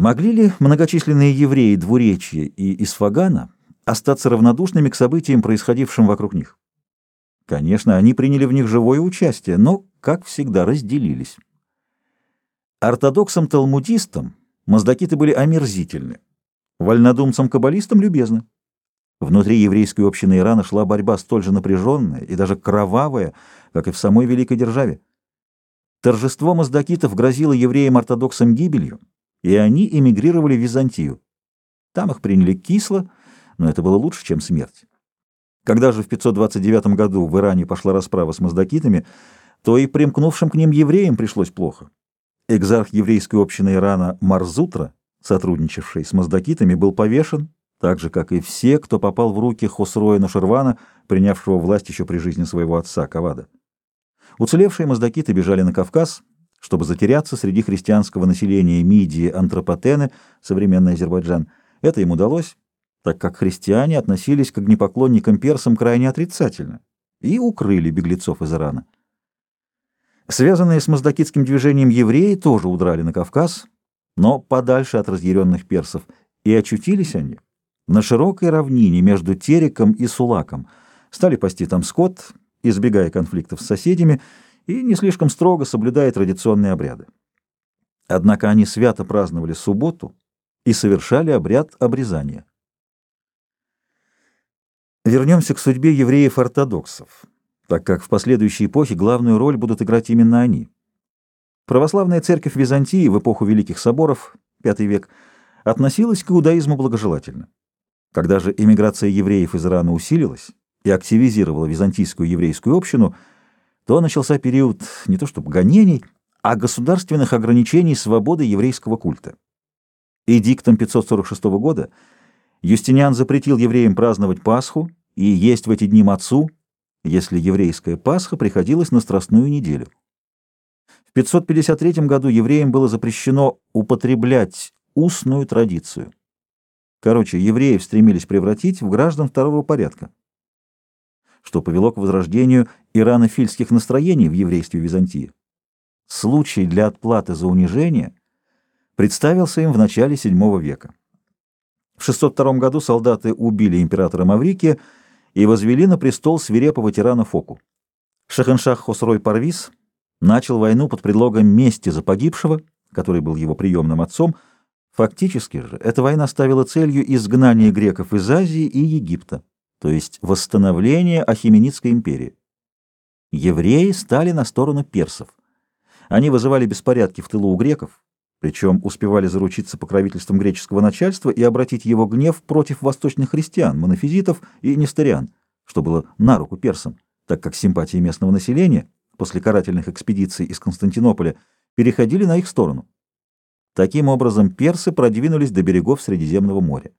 Могли ли многочисленные евреи Двуречья и Исфагана остаться равнодушными к событиям, происходившим вокруг них? Конечно, они приняли в них живое участие, но, как всегда, разделились. Ортодоксам-талмудистам маздакиты были омерзительны, вольнодумцам-каббалистам любезны. Внутри еврейской общины Ирана шла борьба столь же напряженная и даже кровавая, как и в самой великой державе. Торжество маздакитов грозило евреям-ортодоксам гибелью, и они эмигрировали в Византию. Там их приняли кисло, но это было лучше, чем смерть. Когда же в 529 году в Иране пошла расправа с маздакитами, то и примкнувшим к ним евреям пришлось плохо. Экзарх еврейской общины Ирана Марзутра, сотрудничавший с маздакитами, был повешен, так же, как и все, кто попал в руки Хосроя Нушервана, принявшего власть еще при жизни своего отца Кавада. Уцелевшие маздакиты бежали на Кавказ, чтобы затеряться среди христианского населения Мидии Антропотены, современный Азербайджан. Это им удалось, так как христиане относились к огнепоклонникам персам крайне отрицательно и укрыли беглецов из Ирана. Связанные с маздакитским движением евреи тоже удрали на Кавказ, но подальше от разъяренных персов, и очутились они на широкой равнине между Тереком и Сулаком, стали пасти там скот, избегая конфликтов с соседями и не слишком строго соблюдая традиционные обряды. Однако они свято праздновали субботу и совершали обряд обрезания. Вернемся к судьбе евреев-ортодоксов, так как в последующей эпохе главную роль будут играть именно они. Православная церковь Византии в эпоху Великих Соборов, V век, относилась к иудаизму благожелательно. Когда же эмиграция евреев из Ирана усилилась и активизировала византийскую еврейскую общину, то начался период не то чтобы гонений, а государственных ограничений свободы еврейского культа. Эдиктом 546 года Юстиниан запретил евреям праздновать Пасху и есть в эти дни мацу, если еврейская Пасха приходилась на Страстную неделю. В 553 году евреям было запрещено употреблять устную традицию. Короче, евреев стремились превратить в граждан второго порядка, что повело к возрождению иранофильских настроений в еврействе Византии. Случай для отплаты за унижение представился им в начале VII века. В 602 году солдаты убили императора Маврикия и возвели на престол свирепого тирана Фоку. Шахеншах Хосрой Парвис начал войну под предлогом мести за погибшего, который был его приемным отцом, Фактически же эта война ставила целью изгнание греков из Азии и Египта, то есть восстановление Ахименидской империи. Евреи стали на сторону персов. Они вызывали беспорядки в тылу у греков, причем успевали заручиться покровительством греческого начальства и обратить его гнев против восточных христиан, монофизитов и нестериан, что было на руку персам, так как симпатии местного населения после карательных экспедиций из Константинополя переходили на их сторону. Таким образом, персы продвинулись до берегов Средиземного моря.